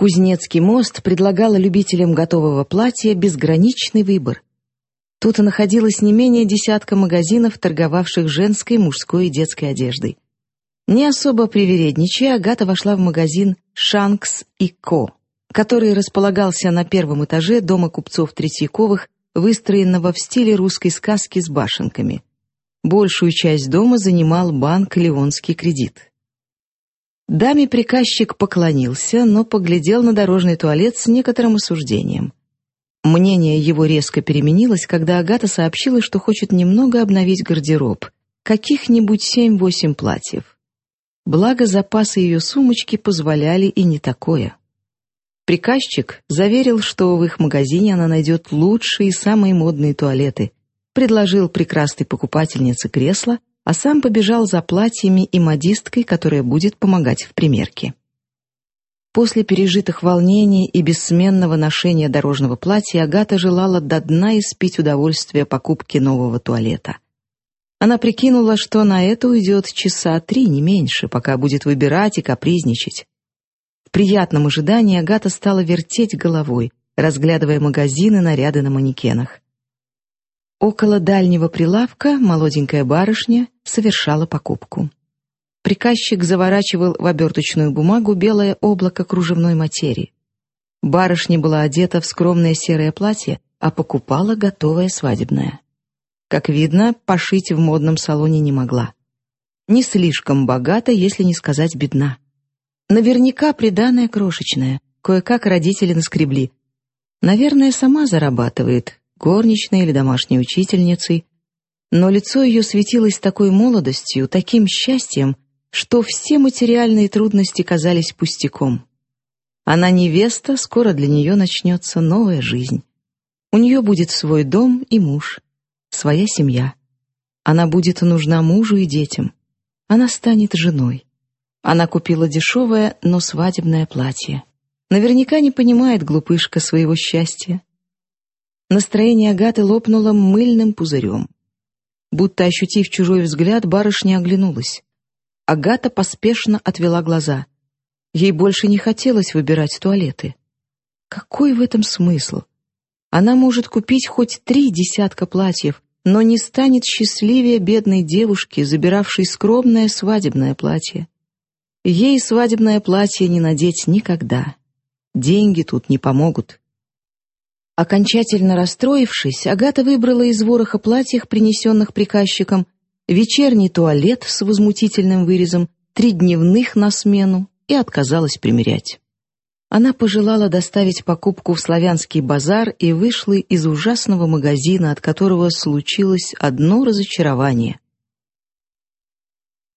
Кузнецкий мост предлагал любителям готового платья безграничный выбор. Тут и находилось не менее десятка магазинов, торговавших женской, мужской и детской одеждой. Не особо привередничая, Агата вошла в магазин «Шанкс и Ко», который располагался на первом этаже дома купцов Третьяковых, выстроенного в стиле русской сказки с башенками. Большую часть дома занимал банк «Леонский кредит». Даме приказчик поклонился, но поглядел на дорожный туалет с некоторым осуждением. Мнение его резко переменилось, когда Агата сообщила, что хочет немного обновить гардероб, каких-нибудь семь-восемь платьев. Благо запасы ее сумочки позволяли и не такое. Приказчик заверил, что в их магазине она найдет лучшие и самые модные туалеты, предложил прекрасной покупательнице кресло, а сам побежал за платьями и модисткой, которая будет помогать в примерке. После пережитых волнений и бессменного ношения дорожного платья Агата желала до дна испить удовольствие покупки нового туалета. Она прикинула, что на это уйдет часа три, не меньше, пока будет выбирать и капризничать. В приятном ожидании Агата стала вертеть головой, разглядывая магазины, наряды на манекенах. Около дальнего прилавка молоденькая барышня совершала покупку. Приказчик заворачивал в оберточную бумагу белое облако кружевной материи. Барышня была одета в скромное серое платье, а покупала готовое свадебное. Как видно, пошить в модном салоне не могла. Не слишком богата, если не сказать бедна. Наверняка приданое крошечное, кое-как родители наскребли. Наверное, сама зарабатывает, горничной или домашней учительницей, но лицо ее светилось такой молодостью, таким счастьем, что все материальные трудности казались пустяком. Она невеста, скоро для нее начнется новая жизнь. У нее будет свой дом и муж, своя семья. Она будет нужна мужу и детям. Она станет женой. Она купила дешевое, но свадебное платье. Наверняка не понимает глупышка своего счастья. Настроение Агаты лопнуло мыльным пузырем. Будто ощутив чужой взгляд, барышня оглянулась. Агата поспешно отвела глаза. Ей больше не хотелось выбирать туалеты. Какой в этом смысл? Она может купить хоть три десятка платьев, но не станет счастливее бедной девушки, забиравшей скромное свадебное платье. Ей свадебное платье не надеть никогда. Деньги тут не помогут. Окончательно расстроившись, Агата выбрала из вороха платьев, принесенных приказчиком, вечерний туалет с возмутительным вырезом, три дневных на смену и отказалась примерять. Она пожелала доставить покупку в славянский базар и вышла из ужасного магазина, от которого случилось одно разочарование.